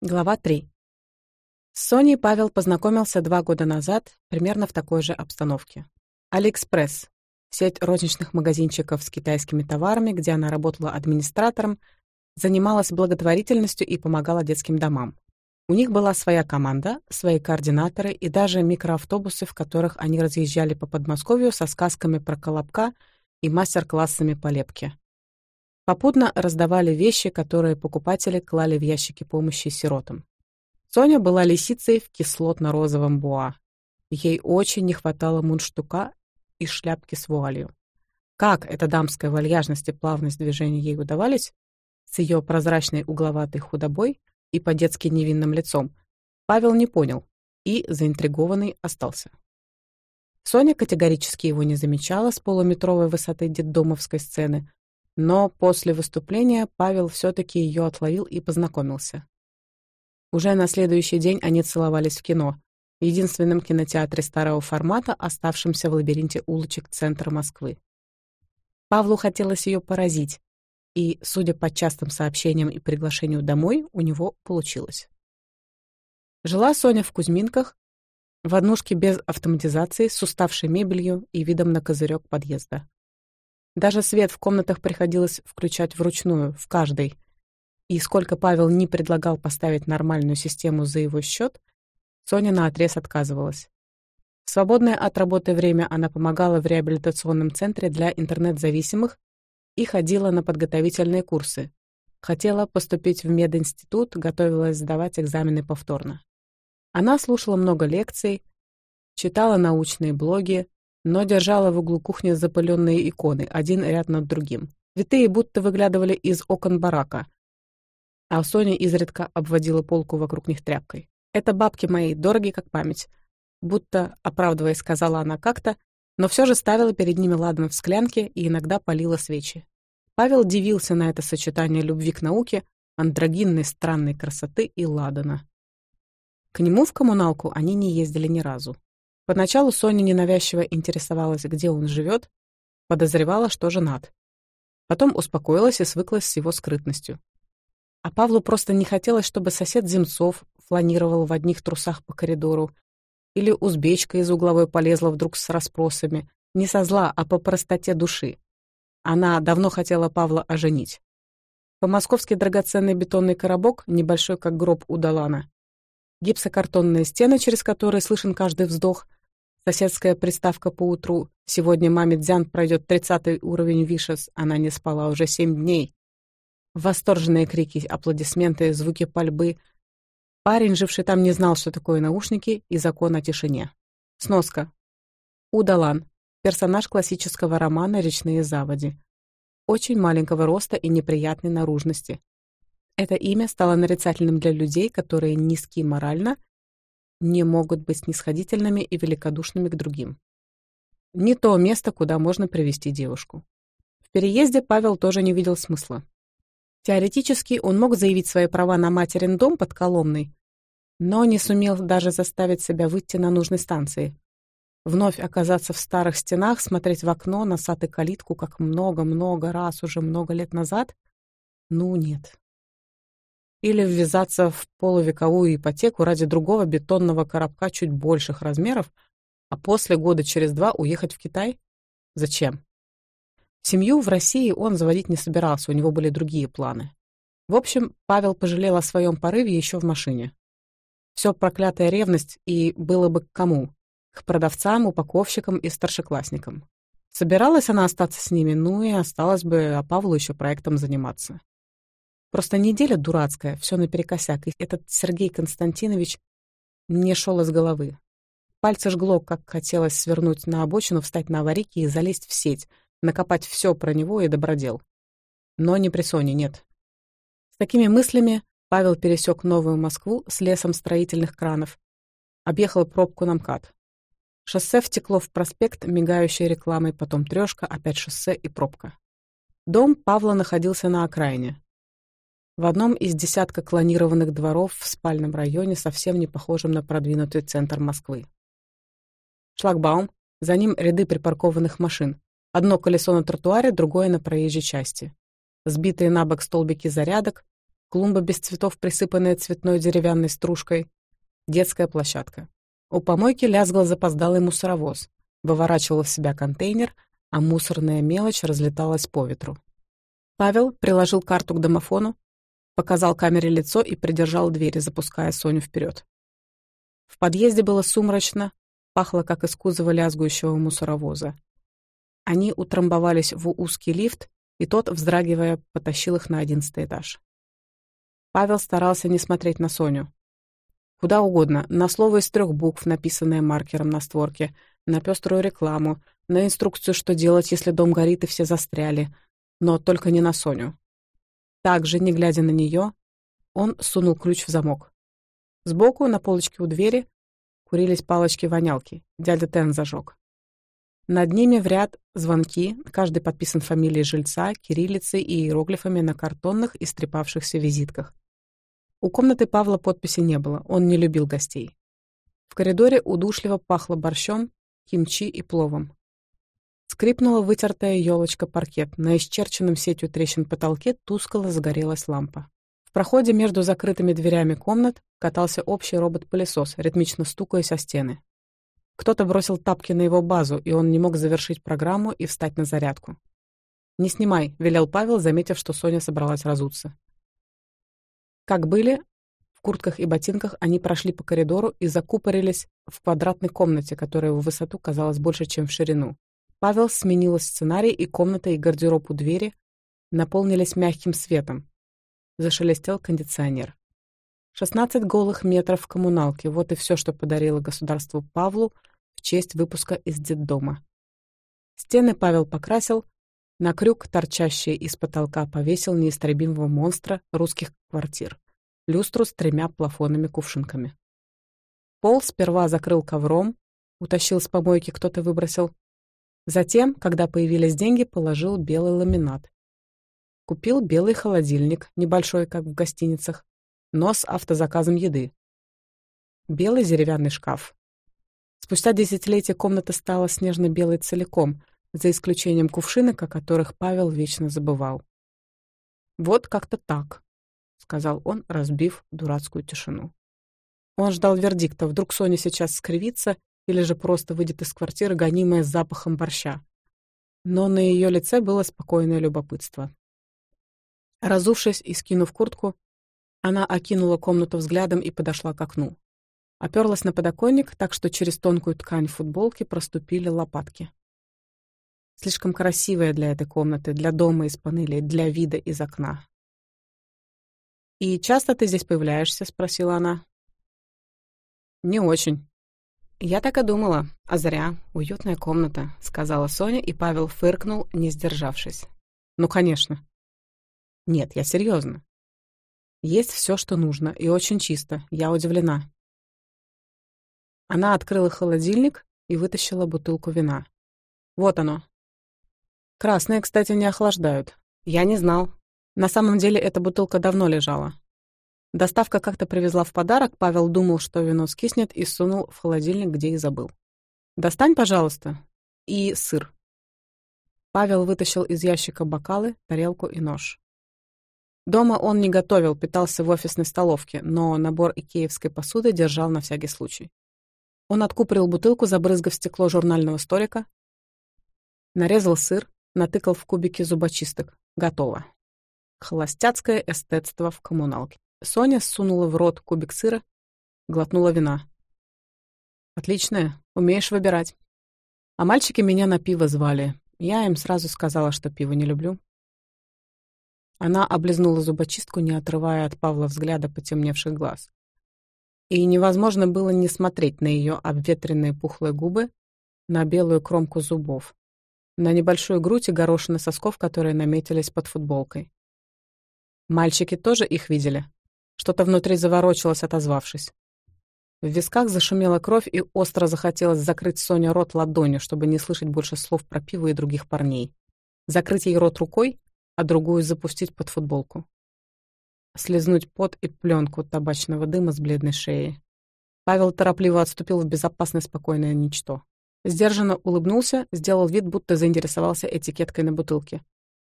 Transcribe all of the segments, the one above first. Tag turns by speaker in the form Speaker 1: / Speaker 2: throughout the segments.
Speaker 1: Глава 3. С Соней Павел познакомился два года назад, примерно в такой же обстановке. Алиэкспресс — сеть розничных магазинчиков с китайскими товарами, где она работала администратором, занималась благотворительностью и помогала детским домам. У них была своя команда, свои координаторы и даже микроавтобусы, в которых они разъезжали по Подмосковью со сказками про колобка и мастер-классами по лепке. Попутно раздавали вещи, которые покупатели клали в ящики помощи сиротам. Соня была лисицей в кислотно-розовом буа. Ей очень не хватало мундштука и шляпки с вуалью. Как эта дамская вальяжность и плавность движений ей удавались, с ее прозрачной угловатой худобой и по-детски невинным лицом, Павел не понял и, заинтригованный, остался. Соня категорически его не замечала с полуметровой высоты детдомовской сцены, но после выступления Павел все-таки ее отловил и познакомился. Уже на следующий день они целовались в кино, единственном кинотеатре старого формата, оставшемся в лабиринте улочек центра Москвы. Павлу хотелось ее поразить, и, судя по частым сообщениям и приглашению домой, у него получилось. Жила Соня в Кузьминках, в однушке без автоматизации, с уставшей мебелью и видом на козырек подъезда. Даже свет в комнатах приходилось включать вручную, в каждой. И сколько Павел не предлагал поставить нормальную систему за его счет, Соня наотрез отказывалась. В свободное от работы время она помогала в реабилитационном центре для интернет-зависимых и ходила на подготовительные курсы. Хотела поступить в мединститут, готовилась сдавать экзамены повторно. Она слушала много лекций, читала научные блоги, но держала в углу кухни запыленные иконы, один ряд над другим. Витые будто выглядывали из окон барака. А Соня изредка обводила полку вокруг них тряпкой. «Это бабки мои, дороги как память». Будто, оправдываясь, сказала она как-то, но все же ставила перед ними ладан в склянке и иногда полила свечи. Павел дивился на это сочетание любви к науке, андрогинной странной красоты и ладана. К нему в коммуналку они не ездили ни разу. Поначалу Соня ненавязчиво интересовалась, где он живет, подозревала, что женат. Потом успокоилась и свыклась с его скрытностью. А Павлу просто не хотелось, чтобы сосед Земцов фланировал в одних трусах по коридору, или узбечка из угловой полезла вдруг с расспросами, не со зла, а по простоте души. Она давно хотела Павла оженить. По-московски драгоценный бетонный коробок, небольшой как гроб у Далана. Гипсокартонные стены, через которые слышен каждый вздох — Соседская приставка по утру. Сегодня маме Дзян пройдет тридцатый уровень Вишес. Она не спала уже семь дней. Восторженные крики, аплодисменты, звуки пальбы. Парень, живший там, не знал, что такое наушники и закон о тишине. Сноска. Удалан. Персонаж классического романа «Речные заводи». Очень маленького роста и неприятной наружности. Это имя стало нарицательным для людей, которые низки морально не могут быть снисходительными и великодушными к другим. Не то место, куда можно привести девушку. В переезде Павел тоже не видел смысла. Теоретически он мог заявить свои права на материн дом под Коломной, но не сумел даже заставить себя выйти на нужной станции. Вновь оказаться в старых стенах, смотреть в окно, на носатый калитку, как много-много раз уже много лет назад? Ну нет или ввязаться в полувековую ипотеку ради другого бетонного коробка чуть больших размеров, а после года через два уехать в Китай? Зачем? Семью в России он заводить не собирался, у него были другие планы. В общем, Павел пожалел о своем порыве еще в машине. Все проклятая ревность, и было бы к кому? К продавцам, упаковщикам и старшеклассникам. Собиралась она остаться с ними, ну и осталось бы, а Павлу еще проектом заниматься. Просто неделя дурацкая, все наперекосяк, и этот Сергей Константинович не шел из головы. Пальцы жгло, как хотелось свернуть на обочину, встать на аварийке и залезть в сеть, накопать все про него и добродел. Но не при Соне, нет. С такими мыслями Павел пересек Новую Москву с лесом строительных кранов, объехал пробку на МКАД. Шоссе втекло в проспект, мигающей рекламой, потом трешка, опять шоссе и пробка. Дом Павла находился на окраине, в одном из десятка клонированных дворов в спальном районе, совсем не похожем на продвинутый центр Москвы. Шлагбаум, за ним ряды припаркованных машин. Одно колесо на тротуаре, другое на проезжей части. Сбитые на бок столбики зарядок, клумба без цветов, присыпанная цветной деревянной стружкой, детская площадка. У помойки лязгал запоздалый мусоровоз, выворачивал в себя контейнер, а мусорная мелочь разлеталась по ветру. Павел приложил карту к домофону, показал камере лицо и придержал двери, запуская Соню вперед. В подъезде было сумрачно, пахло, как из кузова лязгующего мусоровоза. Они утрамбовались в узкий лифт, и тот, вздрагивая, потащил их на одиннадцатый этаж. Павел старался не смотреть на Соню. Куда угодно, на слово из трех букв, написанное маркером на створке, на пеструю рекламу, на инструкцию, что делать, если дом горит и все застряли, но только не на Соню. Также, не глядя на нее, он сунул ключ в замок. Сбоку, на полочке у двери, курились палочки-вонялки. Дядя Тен зажег. Над ними в ряд звонки, каждый подписан фамилией жильца, кириллицей и иероглифами на картонных и стрепавшихся визитках. У комнаты Павла подписи не было, он не любил гостей. В коридоре удушливо пахло борщом, кимчи и пловом. Скрипнула вытертая елочка паркет. На исчерченном сетью трещин потолке тускло загорелась лампа. В проходе между закрытыми дверями комнат катался общий робот-пылесос, ритмично стукаясь о стены. Кто-то бросил тапки на его базу, и он не мог завершить программу и встать на зарядку. «Не снимай», — велел Павел, заметив, что Соня собралась разуться. Как были, в куртках и ботинках они прошли по коридору и закупорились в квадратной комнате, которая в высоту казалась больше, чем в ширину. Павел сменила сценарий, и комната и гардероб у двери наполнились мягким светом. Зашелестел кондиционер. 16 голых метров коммуналки — вот и все, что подарило государству Павлу в честь выпуска из детдома. Стены Павел покрасил, на крюк, торчащий из потолка, повесил неистребимого монстра русских квартир, люстру с тремя плафонами-кувшинками. Пол сперва закрыл ковром, утащил с помойки кто-то выбросил, Затем, когда появились деньги, положил белый ламинат. Купил белый холодильник, небольшой, как в гостиницах, но с автозаказом еды. Белый деревянный шкаф. Спустя десятилетия комната стала снежно-белой целиком, за исключением кувшинок, о которых Павел вечно забывал. «Вот как-то так», — сказал он, разбив дурацкую тишину. Он ждал вердикта, вдруг Соня сейчас скривится или же просто выйдет из квартиры, гонимая запахом борща. Но на ее лице было спокойное любопытство. Разувшись и скинув куртку, она окинула комнату взглядом и подошла к окну. Оперлась на подоконник, так что через тонкую ткань футболки проступили лопатки. Слишком красивая для этой комнаты, для дома из панелей, для вида из окна. «И часто ты здесь появляешься?» — спросила она. «Не очень», «Я так и думала. А зря. Уютная комната», — сказала Соня, и Павел фыркнул, не сдержавшись. «Ну, конечно». «Нет, я серьезно. Есть все, что нужно, и очень чисто. Я удивлена». Она открыла холодильник и вытащила бутылку вина. «Вот оно». «Красные, кстати, не охлаждают. Я не знал. На самом деле эта бутылка давно лежала. Доставка как-то привезла в подарок, Павел думал, что вино скиснет, и сунул в холодильник, где и забыл. «Достань, пожалуйста, и сыр». Павел вытащил из ящика бокалы, тарелку и нож. Дома он не готовил, питался в офисной столовке, но набор икеевской посуды держал на всякий случай. Он откупорил бутылку, забрызгав стекло журнального столика, нарезал сыр, натыкал в кубики зубочисток. Готово. Холостяцкое эстетство в коммуналке. Соня сунула в рот кубик сыра, глотнула вина. «Отличная, умеешь выбирать». А мальчики меня на пиво звали. Я им сразу сказала, что пиво не люблю. Она облизнула зубочистку, не отрывая от Павла взгляда потемневших глаз. И невозможно было не смотреть на ее обветренные пухлые губы, на белую кромку зубов, на небольшую грудь и горошины сосков, которые наметились под футболкой. Мальчики тоже их видели, что-то внутри заворочилось, отозвавшись. В висках зашумела кровь, и остро захотелось закрыть Соне рот ладонью, чтобы не слышать больше слов про пиво и других парней. Закрыть ей рот рукой, а другую запустить под футболку. Слизнуть пот и пленку табачного дыма с бледной шеи. Павел торопливо отступил в безопасное спокойное ничто. Сдержанно улыбнулся, сделал вид, будто заинтересовался этикеткой на бутылке.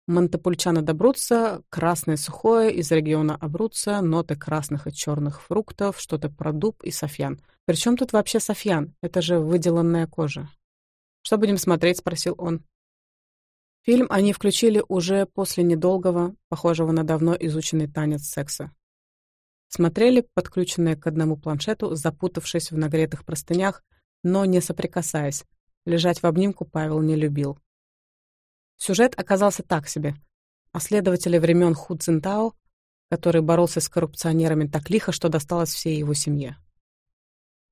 Speaker 1: Монтепульчаны добрутся, красное сухое, из региона Абруца, ноты красных и черных фруктов, что-то про дуб и софьян. Причем тут вообще софьян? Это же выделанная кожа. «Что будем смотреть?» — спросил он. Фильм они включили уже после недолгого, похожего на давно изученный танец секса. Смотрели, подключенные к одному планшету, запутавшись в нагретых простынях, но не соприкасаясь. Лежать в обнимку Павел не любил. Сюжет оказался так себе. А следователя времен Ху Цзинтао, который боролся с коррупционерами так лихо, что досталось всей его семье.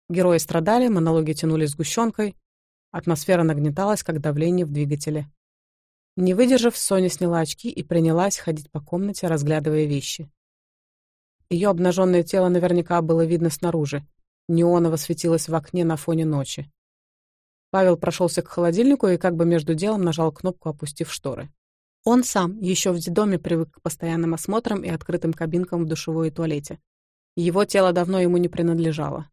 Speaker 1: Герои страдали, монологи тянули сгущенкой, атмосфера нагнеталась, как давление в двигателе. Не выдержав, Соня сняла очки и принялась ходить по комнате, разглядывая вещи. Ее обнаженное тело наверняка было видно снаружи. Неоново светилось в окне на фоне ночи. Павел прошелся к холодильнику и как бы между делом нажал кнопку, опустив шторы. Он сам еще в детдоме привык к постоянным осмотрам и открытым кабинкам в душевой и туалете. Его тело давно ему не принадлежало.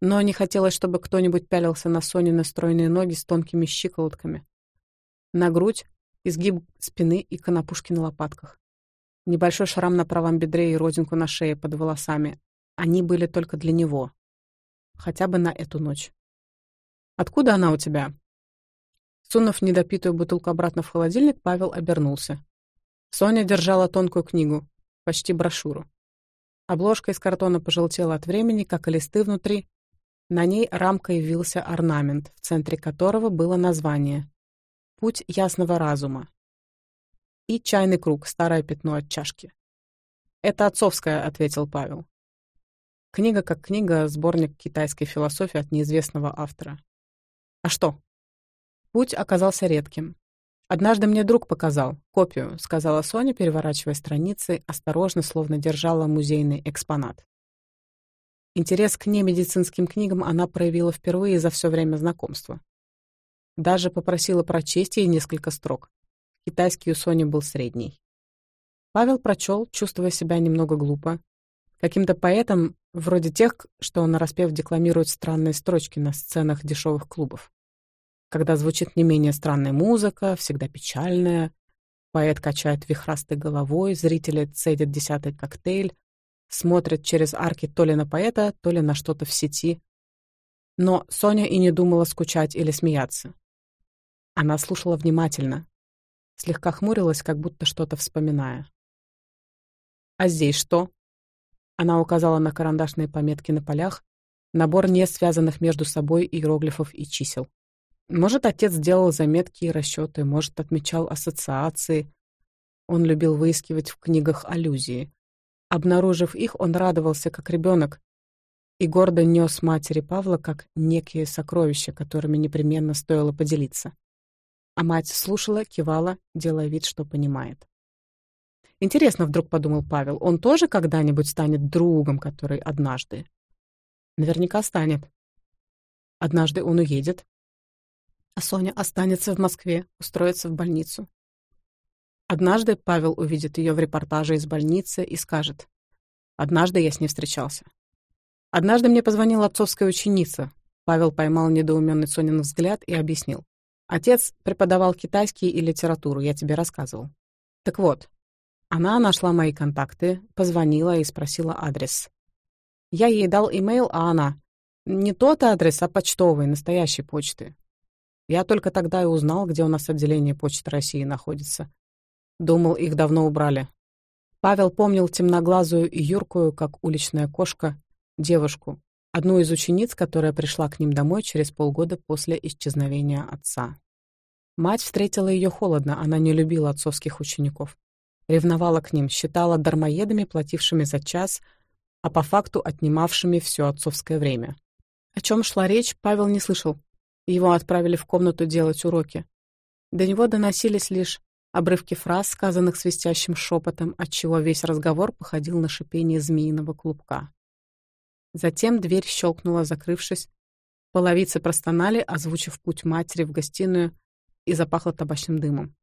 Speaker 1: Но не хотелось, чтобы кто-нибудь пялился на Соне настроенные ноги с тонкими щиколотками. На грудь, изгиб спины и конопушки на лопатках. Небольшой шрам на правом бедре и родинку на шее под волосами. Они были только для него. Хотя бы на эту ночь откуда она у тебя? Сунув недопитую бутылку обратно в холодильник павел обернулся. Соня держала тонкую книгу почти брошюру. Обложка из картона пожелтела от времени как и листы внутри. На ней рамкой явился орнамент в центре которого было название путь ясного разума и чайный круг старое пятно от чашки это отцовская ответил павел. Книга как книга, сборник китайской философии от неизвестного автора. А что? Путь оказался редким. «Однажды мне друг показал. Копию», — сказала Соня, переворачивая страницы, осторожно, словно держала музейный экспонат. Интерес к немедицинским книгам она проявила впервые за все время знакомства. Даже попросила прочесть ей несколько строк. Китайский у Сони был средний. Павел прочел, чувствуя себя немного глупо. Каким-то поэтом, вроде тех, что он нараспев декламирует странные строчки на сценах дешевых клубов когда звучит не менее странная музыка, всегда печальная. Поэт качает вихрастой головой, зрители цедят десятый коктейль, смотрят через арки то ли на поэта, то ли на что-то в сети. Но Соня и не думала скучать или смеяться. Она слушала внимательно, слегка хмурилась, как будто что-то вспоминая. «А здесь что?» Она указала на карандашные пометки на полях, набор не связанных между собой иероглифов и чисел. Может, отец делал заметки и расчеты, может, отмечал ассоциации. Он любил выискивать в книгах аллюзии. Обнаружив их, он радовался, как ребенок, и гордо нес матери Павла как некие сокровища, которыми непременно стоило поделиться. А мать слушала, кивала, делая вид, что понимает. Интересно, вдруг подумал Павел, он тоже когда-нибудь станет другом, который однажды... Наверняка станет. Однажды он уедет, а Соня останется в Москве, устроится в больницу. Однажды Павел увидит ее в репортаже из больницы и скажет. Однажды я с ней встречался. Однажды мне позвонила отцовская ученица. Павел поймал недоуменный Сонин взгляд и объяснил. Отец преподавал китайский и литературу, я тебе рассказывал. Так вот, она нашла мои контакты, позвонила и спросила адрес. Я ей дал имейл, а она... Не тот адрес, а почтовый, настоящей почты. Я только тогда и узнал, где у нас отделение Почты России находится. Думал, их давно убрали. Павел помнил темноглазую и юркую, как уличная кошка, девушку, одну из учениц, которая пришла к ним домой через полгода после исчезновения отца. Мать встретила ее холодно, она не любила отцовских учеников. Ревновала к ним, считала дармоедами, платившими за час, а по факту отнимавшими все отцовское время. О чем шла речь, Павел не слышал, его отправили в комнату делать уроки. До него доносились лишь обрывки фраз, сказанных свистящим шепотом, отчего весь разговор походил на шипение змеиного клубка. Затем дверь щелкнула, закрывшись. Половицы простонали, озвучив путь матери в гостиную, и запахло табачным дымом.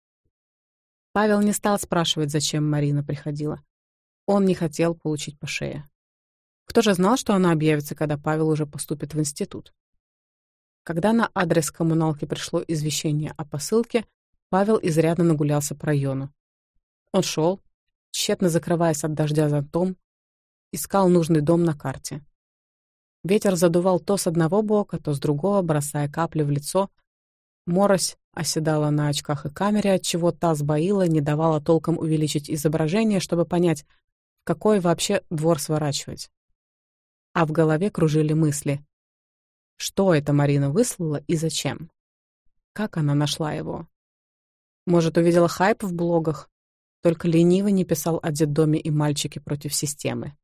Speaker 1: Павел не стал спрашивать, зачем Марина приходила. Он не хотел получить по шее. Кто же знал, что она объявится, когда Павел уже поступит в институт? Когда на адрес коммуналки пришло извещение о посылке, Павел изрядно нагулялся по району. Он шел, тщетно закрываясь от дождя за том, искал нужный дом на карте. Ветер задувал то с одного бока, то с другого, бросая капли в лицо. Морось оседала на очках и камере, отчего та сбоила, не давала толком увеличить изображение, чтобы понять, в какой вообще двор сворачивать. А в голове кружили мысли. Что это Марина выслала и зачем? Как она нашла его? Может, увидела хайп в блогах? Только лениво не писал о детдоме и мальчике против системы.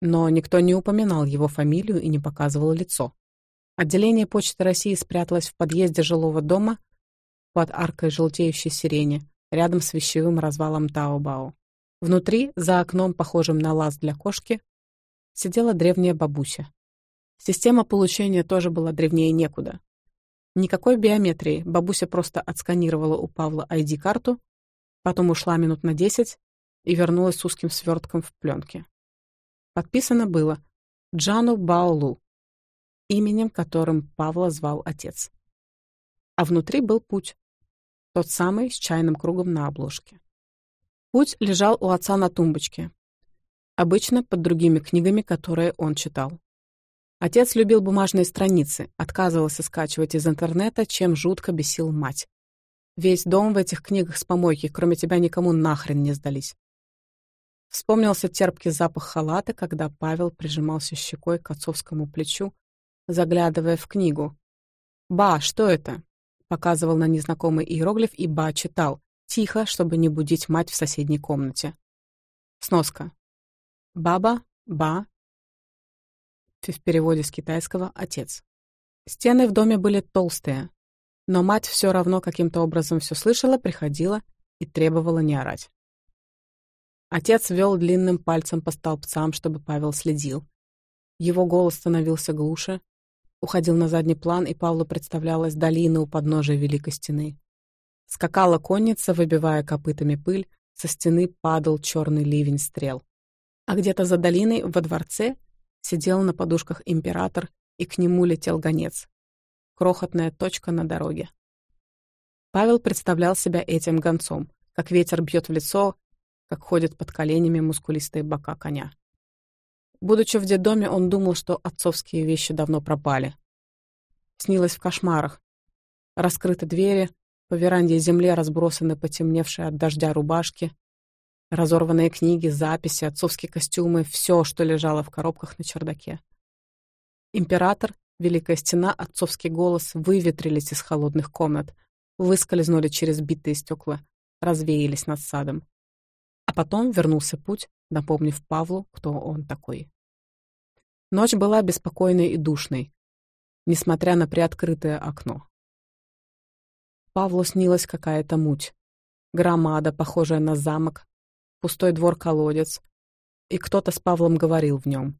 Speaker 1: Но никто не упоминал его фамилию и не показывал лицо. Отделение Почты России спряталось в подъезде жилого дома под аркой желтеющей сирени, рядом с вещевым развалом Таобао. Внутри, за окном, похожим на лаз для кошки, сидела древняя бабуся. Система получения тоже была древнее некуда. Никакой биометрии, бабуся просто отсканировала у Павла ID-карту, потом ушла минут на десять и вернулась с узким свертком в пленке. Подписано было Джану Баолу, именем которым Павла звал отец. А внутри был путь, тот самый с чайным кругом на обложке. Путь лежал у отца на тумбочке, обычно под другими книгами, которые он читал. Отец любил бумажные страницы, отказывался скачивать из интернета, чем жутко бесил мать. Весь дом в этих книгах с помойки, кроме тебя, никому нахрен не сдались. Вспомнился терпкий запах халата, когда Павел прижимался щекой к отцовскому плечу, заглядывая в книгу. «Ба, что это?» — показывал на незнакомый иероглиф, и Ба читал, тихо, чтобы не будить мать в соседней комнате. Сноска. Баба, ба, в переводе с китайского «отец». Стены в доме были толстые, но мать все равно каким-то образом все слышала, приходила и требовала не орать. Отец вел длинным пальцем по столбцам, чтобы Павел следил. Его голос становился глуше, уходил на задний план, и Павлу представлялась долина у подножия Великой Стены. Скакала конница, выбивая копытами пыль, со стены падал черный ливень стрел. А где-то за долиной, во дворце, сидел на подушках император, и к нему летел гонец. Крохотная точка на дороге. Павел представлял себя этим гонцом, как ветер бьет в лицо, как ходят под коленями мускулистые бока коня. Будучи в детдоме, он думал, что отцовские вещи давно пропали. Снилось в кошмарах. Раскрыты двери, по веранде земле разбросаны потемневшие от дождя рубашки, Разорванные книги, записи, отцовские костюмы, все, что лежало в коробках на чердаке. Император, Великая Стена, отцовский голос выветрились из холодных комнат, выскользнули через битые стекла, развеялись над садом. А потом вернулся путь, напомнив Павлу, кто он такой. Ночь была беспокойной и душной, несмотря на приоткрытое окно. Павлу снилась какая-то муть. Громада, похожая на замок, пустой двор-колодец, и кто-то с Павлом говорил в нем.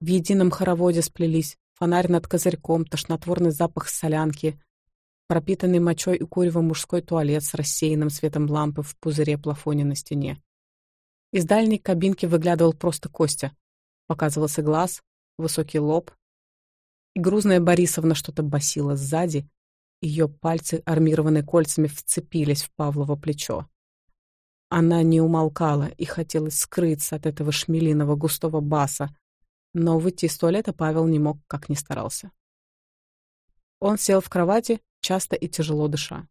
Speaker 1: В едином хороводе сплелись фонарь над козырьком, тошнотворный запах солянки, пропитанный мочой и куревом мужской туалет с рассеянным светом лампы в пузыре плафоне на стене. Из дальней кабинки выглядывал просто Костя. Показывался глаз, высокий лоб. И грузная Борисовна что-то басила сзади. Ее пальцы, армированные кольцами, вцепились в Павлово плечо. Она не умолкала и хотела скрыться от этого шмелиного густого баса, но выйти из туалета Павел не мог, как ни старался. Он сел в кровати, часто и тяжело дыша.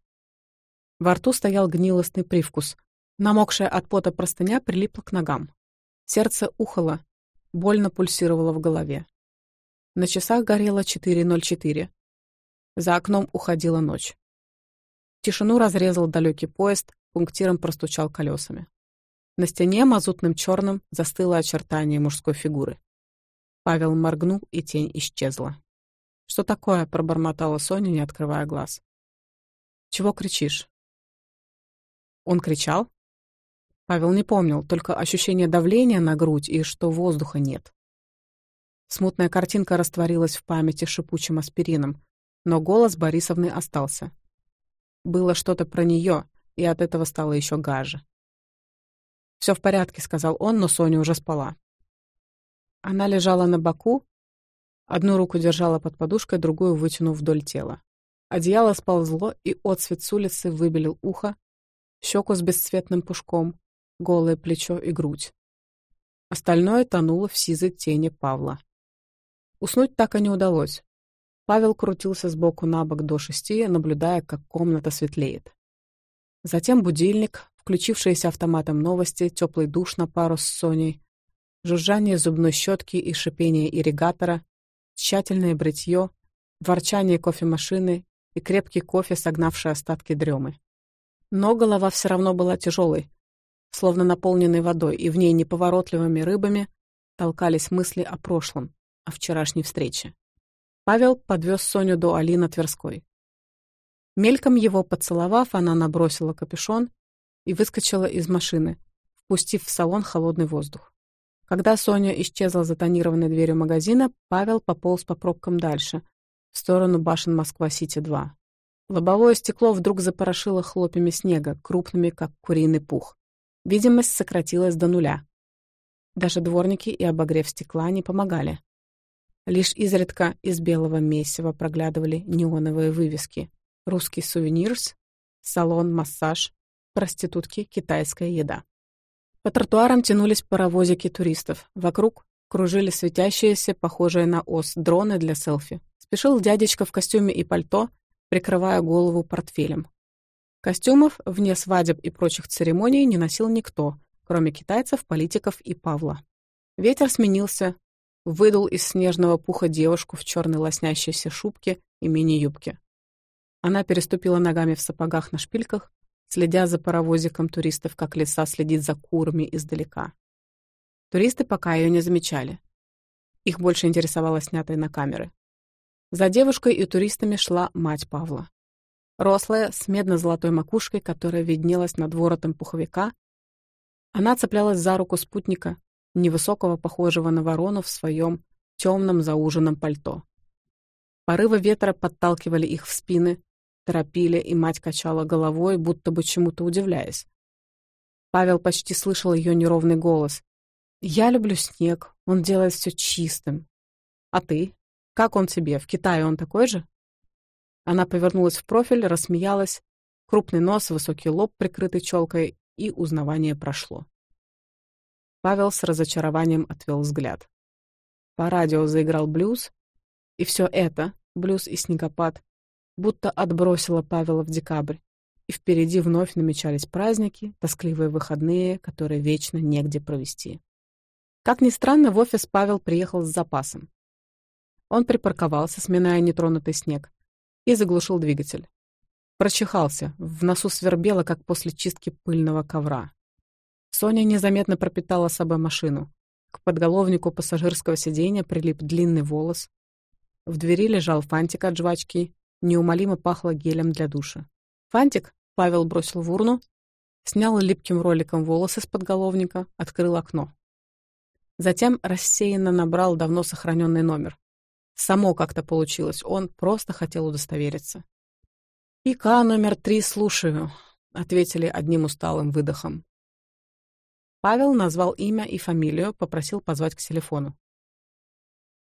Speaker 1: Во рту стоял гнилостный привкус. Намокшая от пота простыня прилипла к ногам. Сердце ухало, больно пульсировало в голове. На часах горело 4.04. За окном уходила ночь. Тишину разрезал далекий поезд, пунктиром простучал колесами. На стене мазутным черным застыло очертание мужской фигуры. Павел моргнул, и тень исчезла. «Что такое?» — пробормотала Соня, не открывая глаз. «Чего кричишь?» «Он кричал?» Павел не помнил, только ощущение давления на грудь и что воздуха нет. Смутная картинка растворилась в памяти шипучим аспирином, но голос Борисовны остался. Было что-то про нее, и от этого стало еще гаже. «Все в порядке», — сказал он, но Соня уже спала. Она лежала на боку, одну руку держала под подушкой, другую вытянув вдоль тела. Одеяло сползло, и отсвет с улицы выбелил ухо, щеку с бесцветным пушком, голое плечо и грудь. Остальное тонуло в сизой тени Павла. Уснуть так и не удалось. Павел крутился сбоку на бок до шести, наблюдая, как комната светлеет. Затем будильник, включившиеся автоматом новости, теплый душ на пару с Соней, жужжание зубной щетки и шипение ирригатора, тщательное бритье, ворчание кофемашины и крепкий кофе, согнавший остатки дремы. Но голова все равно была тяжелой, словно наполненной водой, и в ней неповоротливыми рыбами толкались мысли о прошлом, о вчерашней встрече. Павел подвез Соню до Алина Тверской. Мельком его поцеловав, она набросила капюшон и выскочила из машины, впустив в салон холодный воздух. Когда Соня исчезла за тонированной дверью магазина, Павел пополз по пробкам дальше, в сторону башен Москва-Сити-2. Лобовое стекло вдруг запорошило хлопьями снега, крупными, как куриный пух. Видимость сократилась до нуля. Даже дворники и обогрев стекла не помогали. Лишь изредка из белого месива проглядывали неоновые вывески — русский сувенирс, салон массаж, проститутки, китайская еда. По тротуарам тянулись паровозики туристов. Вокруг кружили светящиеся, похожие на ос, дроны для селфи. Спешил дядечка в костюме и пальто, прикрывая голову портфелем. Костюмов вне свадеб и прочих церемоний не носил никто, кроме китайцев, политиков и Павла. Ветер сменился, выдал из снежного пуха девушку в черной лоснящейся шубке и мини-юбке. Она переступила ногами в сапогах на шпильках, следя за паровозиком туристов, как лиса следит за курами издалека. Туристы пока ее не замечали. Их больше интересовало снятое на камеры. За девушкой и туристами шла мать Павла. Рослая, с медно-золотой макушкой, которая виднелась над воротом пуховика, она цеплялась за руку спутника, невысокого, похожего на ворону в своем темном зауженном пальто. Порывы ветра подталкивали их в спины, торопили, и мать качала головой, будто бы чему-то удивляясь. Павел почти слышал ее неровный голос. «Я люблю снег, он делает все чистым. А ты? Как он тебе? В Китае он такой же?» Она повернулась в профиль, рассмеялась. Крупный нос, высокий лоб, прикрытый челкой, и узнавание прошло. Павел с разочарованием отвел взгляд. По радио заиграл блюз, и все это, блюз и снегопад, будто отбросила Павела в декабрь, и впереди вновь намечались праздники, тоскливые выходные, которые вечно негде провести. Как ни странно, в офис Павел приехал с запасом. Он припарковался, сминая нетронутый снег, и заглушил двигатель. Прочихался, в носу свербело, как после чистки пыльного ковра. Соня незаметно пропитала собой машину. К подголовнику пассажирского сиденья прилип длинный волос. В двери лежал фантик от жвачки неумолимо пахло гелем для душа. «Фантик!» — Павел бросил в урну, снял липким роликом волосы с подголовника, открыл окно. Затем рассеянно набрал давно сохраненный номер. Само как-то получилось, он просто хотел удостовериться. «ИК номер три, слушаю», — ответили одним усталым выдохом. Павел назвал имя и фамилию, попросил позвать к телефону.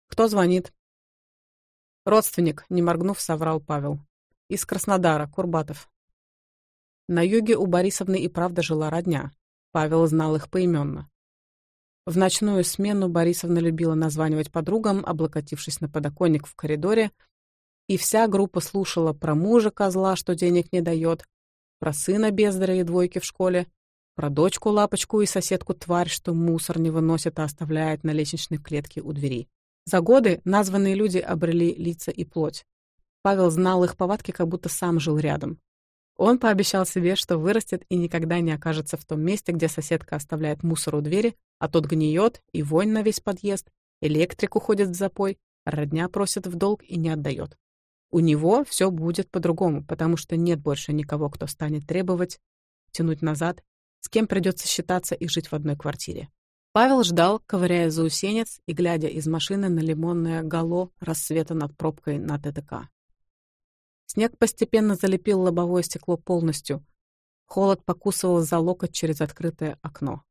Speaker 1: «Кто звонит?» родственник не моргнув соврал павел. Из краснодара курбатов. На юге у борисовны и правда жила родня. Павел знал их поименно. В ночную смену борисовна любила названивать подругам облокотившись на подоконник в коридоре и вся группа слушала про мужа козла что денег не дает про сына бездра и двойки в школе про дочку лапочку и соседку тварь, что мусор не выносит, а оставляет на лестничной клетке у двери. За годы названные люди обрели лица и плоть. Павел знал их повадки, как будто сам жил рядом. Он пообещал себе, что вырастет и никогда не окажется в том месте, где соседка оставляет мусор у двери, а тот гниет, и вонь на весь подъезд, электрик уходит в запой, родня просит в долг и не отдает. У него все будет по-другому, потому что нет больше никого, кто станет требовать, тянуть назад, с кем придется считаться и жить в одной квартире. Павел ждал, ковыряя заусенец и глядя из машины на лимонное гало рассвета над пробкой на ТТК. Снег постепенно залепил лобовое стекло полностью. Холод покусывал за локоть через открытое окно.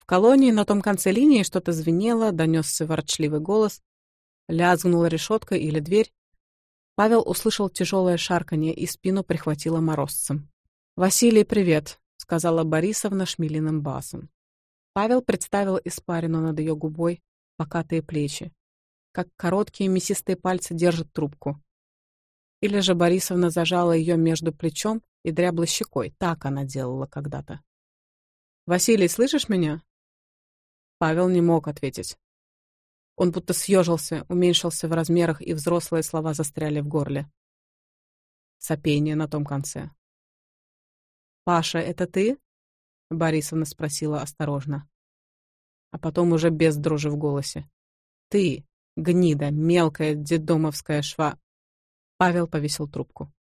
Speaker 1: В колонии на том конце линии что-то звенело, донесся ворчливый голос. Лязгнула решетка или дверь. Павел услышал тяжелое шарканье и спину прихватило морозцем. «Василий, привет!» — сказала Борисовна шмелиным басом. Павел представил испарину над ее губой, покатые плечи, как короткие мясистые пальцы держат трубку. Или же Борисовна зажала ее между плечом и дряблой щекой, так она делала когда-то. «Василий, слышишь меня?» Павел не мог ответить. Он будто съежился, уменьшился в размерах, и взрослые слова застряли в горле. Сопение на том конце. «Паша, это ты?» Борисовна спросила осторожно. А потом уже без дрожи в голосе. «Ты, гнида, мелкая дедомовская шва...» Павел повесил трубку.